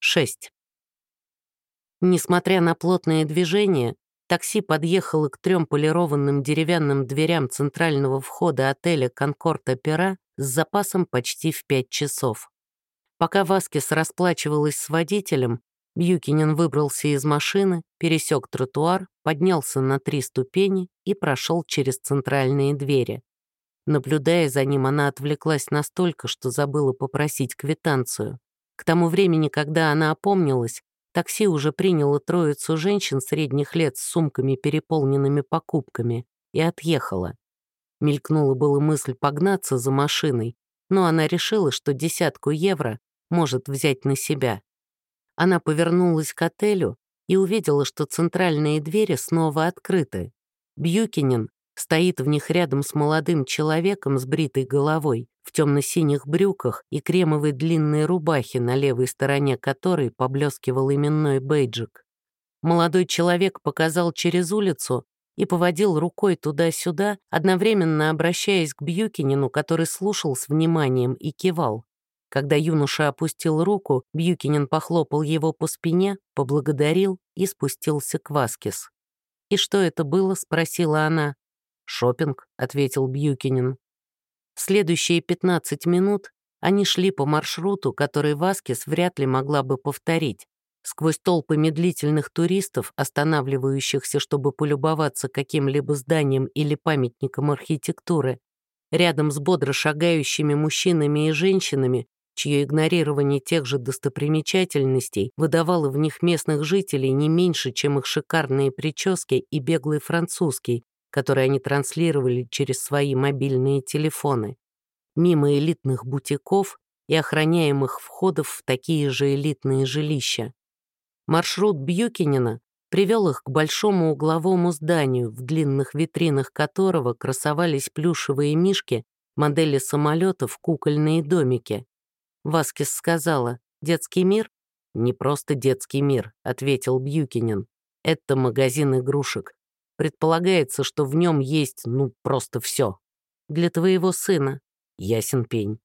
6. Несмотря на плотное движение, такси подъехало к трем полированным деревянным дверям центрального входа отеля «Конкорд-Опера» с запасом почти в 5 часов. Пока Васкис расплачивалась с водителем, Бьюкинен выбрался из машины, пересек тротуар, поднялся на три ступени и прошел через центральные двери. Наблюдая за ним, она отвлеклась настолько, что забыла попросить квитанцию. К тому времени, когда она опомнилась, такси уже приняло троицу женщин средних лет с сумками, переполненными покупками, и отъехала. Мелькнула была мысль погнаться за машиной, но она решила, что десятку евро может взять на себя. Она повернулась к отелю и увидела, что центральные двери снова открыты. Бьюкинен стоит в них рядом с молодым человеком с бритой головой, в темно-синих брюках и кремовой длинной рубахе, на левой стороне которой поблескивал именной бейджик. Молодой человек показал через улицу и поводил рукой туда-сюда, одновременно обращаясь к Бьюкинину, который слушал с вниманием и кивал. Когда юноша опустил руку, Бьюкинин похлопал его по спине, поблагодарил и спустился к Васкис. «И что это было?» — спросила она. Шопинг, ответил Бьюкинин. Следующие 15 минут они шли по маршруту, который Васкис вряд ли могла бы повторить. Сквозь толпы медлительных туристов, останавливающихся, чтобы полюбоваться каким-либо зданием или памятником архитектуры, рядом с бодро шагающими мужчинами и женщинами, чье игнорирование тех же достопримечательностей выдавало в них местных жителей не меньше, чем их шикарные прически и беглый французский, который они транслировали через свои мобильные телефоны, мимо элитных бутиков и охраняемых входов в такие же элитные жилища. Маршрут Бьюкинина привел их к большому угловому зданию, в длинных витринах которого красовались плюшевые мишки, модели самолетов, кукольные домики. Васкис сказала, «Детский мир?» «Не просто детский мир», — ответил Бьюкинин. «Это магазин игрушек. Предполагается, что в нем есть, ну, просто все. Для твоего сына. Ясен пень.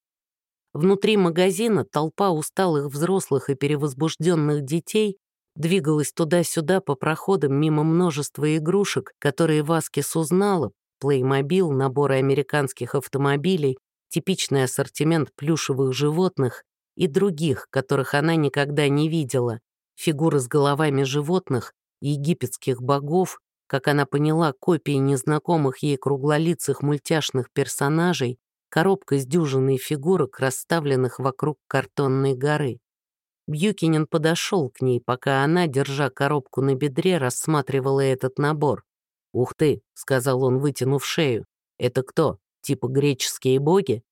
Внутри магазина толпа усталых взрослых и перевозбужденных детей двигалась туда-сюда по проходам мимо множества игрушек, которые Васкис узнала, плеймобил, наборы американских автомобилей, типичный ассортимент плюшевых животных и других, которых она никогда не видела, фигуры с головами животных, египетских богов, как она поняла, копии незнакомых ей круглолицых мультяшных персонажей, коробка с дюжиной фигурок, расставленных вокруг картонной горы. Бьюкинин подошел к ней, пока она, держа коробку на бедре, рассматривала этот набор. «Ух ты», — сказал он, вытянув шею, — «это кто? Типа греческие боги?»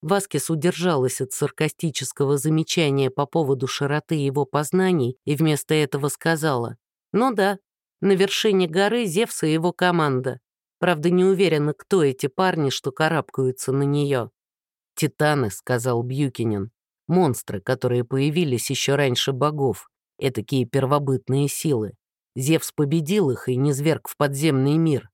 Васкис удержалась от саркастического замечания по поводу широты его познаний и вместо этого сказала, «Ну да, на вершине горы Зевс и его команда. Правда, не уверена, кто эти парни, что карабкаются на нее. «Титаны», — сказал Бьюкинин. «Монстры, которые появились еще раньше богов. Этакие первобытные силы. Зевс победил их и низверг в подземный мир.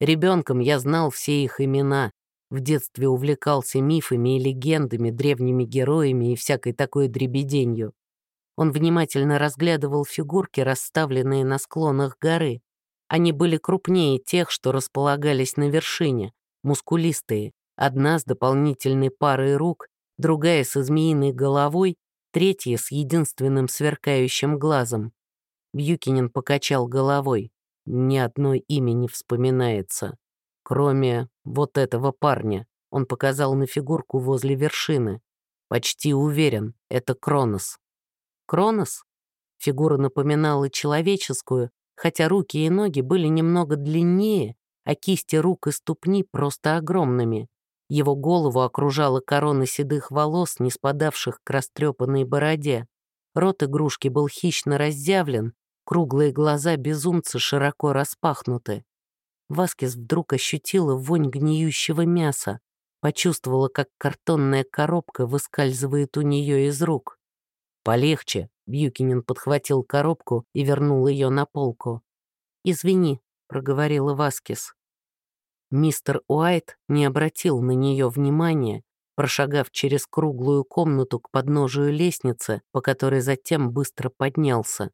Ребенком я знал все их имена. В детстве увлекался мифами и легендами, древними героями и всякой такой дребеденью. Он внимательно разглядывал фигурки, расставленные на склонах горы. Они были крупнее тех, что располагались на вершине, мускулистые, одна с дополнительной парой рук, другая со змеиной головой, третья с единственным сверкающим глазом. Бьюкинин покачал головой. Ни одно имя не вспоминается. Кроме вот этого парня. Он показал на фигурку возле вершины. Почти уверен, это Кронос. Кронос? Фигура напоминала человеческую, хотя руки и ноги были немного длиннее, а кисти рук и ступни просто огромными. Его голову окружала корона седых волос, не спадавших к растрепанной бороде. Рот игрушки был хищно разъявлен, круглые глаза безумца широко распахнуты. Васкис вдруг ощутила вонь гниющего мяса, почувствовала, как картонная коробка выскальзывает у нее из рук. «Полегче», — Бьюкинин подхватил коробку и вернул ее на полку. «Извини», — проговорила Васкис. Мистер Уайт не обратил на нее внимания, прошагав через круглую комнату к подножию лестницы, по которой затем быстро поднялся.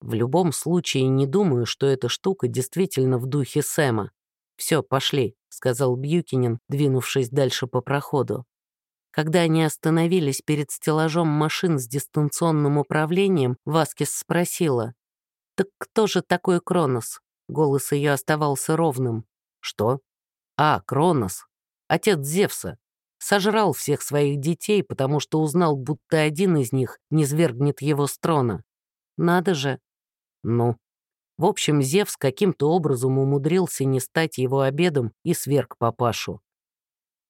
В любом случае, не думаю, что эта штука действительно в духе Сэма. «Все, пошли», — сказал Бьюкинин, двинувшись дальше по проходу. Когда они остановились перед стеллажом машин с дистанционным управлением, Васкис спросила. «Так кто же такой Кронос?» Голос ее оставался ровным. «Что?» «А, Кронос. Отец Зевса. Сожрал всех своих детей, потому что узнал, будто один из них не свергнет его с трона. Надо же». «Ну?» В общем, Зевс каким-то образом умудрился не стать его обедом и сверг папашу.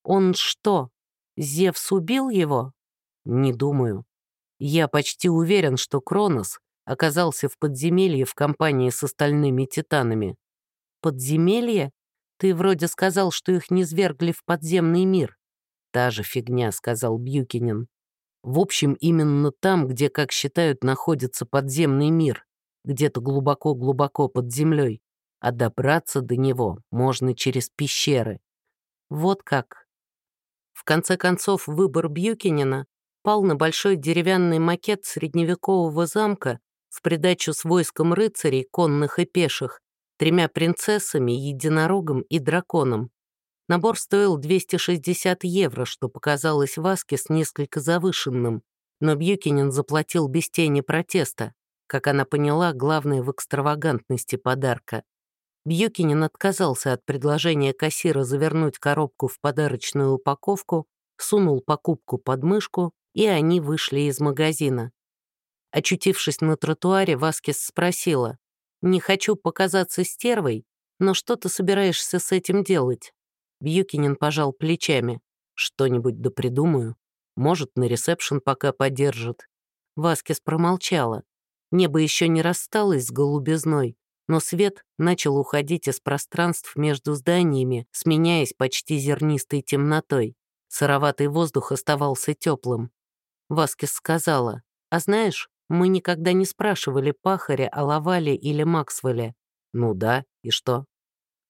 «Он что, Зевс убил его? Не думаю. Я почти уверен, что Кронос оказался в подземелье в компании с остальными титанами. Подземелье? Ты вроде сказал, что их не свергли в подземный мир. Та же фигня, сказал Бьюкинин. В общем, именно там, где, как считают, находится подземный мир, где-то глубоко-глубоко под землей, а добраться до него можно через пещеры. Вот как. В конце концов, выбор Бьюкинина пал на большой деревянный макет средневекового замка в придачу с войском рыцарей, конных и пеших, тремя принцессами, единорогом и драконом. Набор стоил 260 евро, что показалось Васке с несколько завышенным, но Бьюкинин заплатил без тени протеста. Как она поняла, главное в экстравагантности подарка. Бьюкинин отказался от предложения кассира завернуть коробку в подарочную упаковку, сунул покупку под мышку, и они вышли из магазина. Очутившись на тротуаре, Васкис спросила, «Не хочу показаться стервой, но что ты собираешься с этим делать?» Бьюкинин пожал плечами. «Что-нибудь да придумаю. Может, на ресепшн пока подержит». Васкис промолчала. Небо еще не рассталось с голубизной, но свет начал уходить из пространств между зданиями, сменяясь почти зернистой темнотой. Сыроватый воздух оставался теплым. Васкис сказала, «А знаешь, мы никогда не спрашивали пахаря о Лавале или Максвелле». «Ну да, и что?»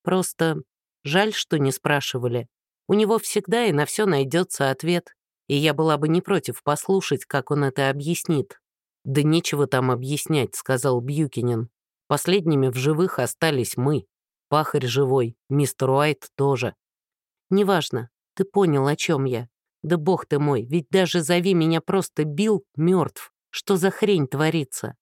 «Просто жаль, что не спрашивали. У него всегда и на все найдется ответ, и я была бы не против послушать, как он это объяснит». «Да нечего там объяснять», — сказал Бьюкинин. Последними в живых остались мы. Пахарь живой, мистер Уайт тоже. Неважно, ты понял, о чем я. Да бог ты мой, ведь даже зови меня просто Билл мертв. Что за хрень творится?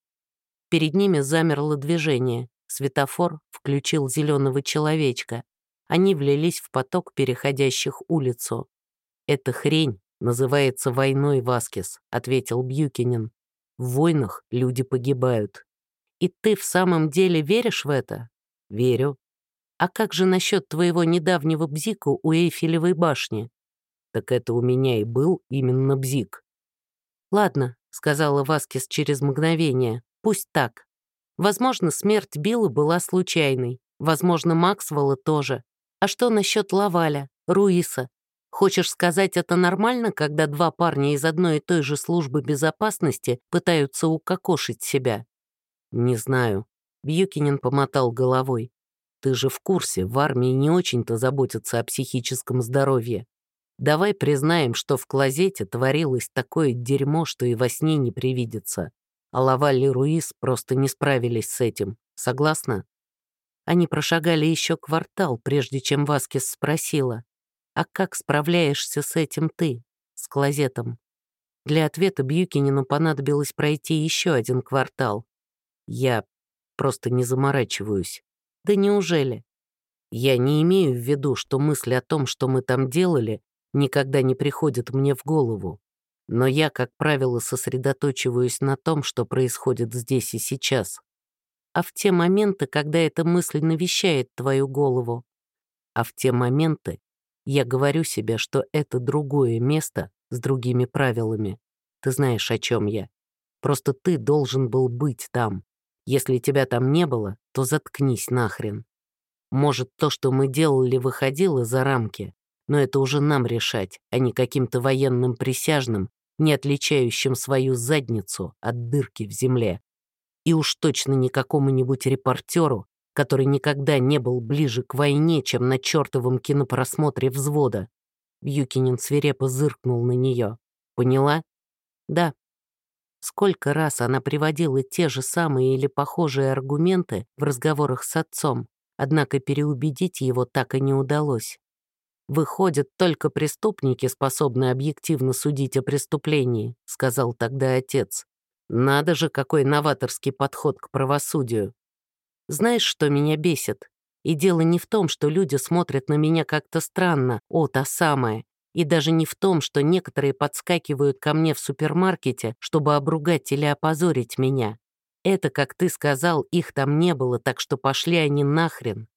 Перед ними замерло движение. Светофор включил зеленого человечка. Они влились в поток переходящих улицу. «Эта хрень называется войной, Васкис», — ответил Бьюкинин. «В войнах люди погибают. И ты в самом деле веришь в это? Верю. А как же насчет твоего недавнего бзика у Эйфелевой башни? Так это у меня и был именно бзик. Ладно, сказала Васкис через мгновение, пусть так. Возможно, смерть Билла была случайной. Возможно, Максвелла тоже. А что насчет Лаваля, Руиса? Хочешь сказать, это нормально, когда два парня из одной и той же службы безопасности пытаются укокошить себя? «Не знаю». Бьюкинин помотал головой. «Ты же в курсе, в армии не очень-то заботятся о психическом здоровье. Давай признаем, что в клозете творилось такое дерьмо, что и во сне не привидится. А Лаваль и Руис просто не справились с этим. Согласна?» Они прошагали еще квартал, прежде чем Васкис спросила, «А как справляешься с этим ты, с клозетом?» Для ответа Бьюкинину понадобилось пройти еще один квартал. Я просто не заморачиваюсь. Да неужели? Я не имею в виду, что мысли о том, что мы там делали, никогда не приходят мне в голову. Но я, как правило, сосредоточиваюсь на том, что происходит здесь и сейчас. А в те моменты, когда эта мысль навещает твою голову, а в те моменты я говорю себе, что это другое место с другими правилами. Ты знаешь, о чем я. Просто ты должен был быть там. Если тебя там не было, то заткнись нахрен. Может, то, что мы делали, выходило за рамки, но это уже нам решать, а не каким-то военным присяжным, не отличающим свою задницу от дырки в земле. И уж точно не какому-нибудь репортеру, который никогда не был ближе к войне, чем на чертовом кинопросмотре взвода. Бьюкинин свирепо зыркнул на нее. «Поняла?» «Да». Сколько раз она приводила те же самые или похожие аргументы в разговорах с отцом, однако переубедить его так и не удалось. «Выходят, только преступники способны объективно судить о преступлении», сказал тогда отец. «Надо же, какой новаторский подход к правосудию. Знаешь, что меня бесит? И дело не в том, что люди смотрят на меня как-то странно, о, та самая, и даже не в том, что некоторые подскакивают ко мне в супермаркете, чтобы обругать или опозорить меня. Это, как ты сказал, их там не было, так что пошли они нахрен.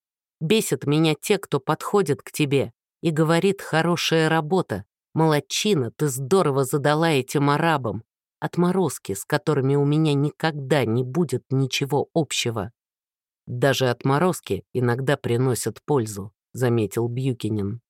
Бесят меня те, кто подходит к тебе и говорит «хорошая работа», «молодчина, ты здорово задала этим арабам», отморозки, с которыми у меня никогда не будет ничего общего. Даже отморозки иногда приносят пользу, заметил Бьюкинин.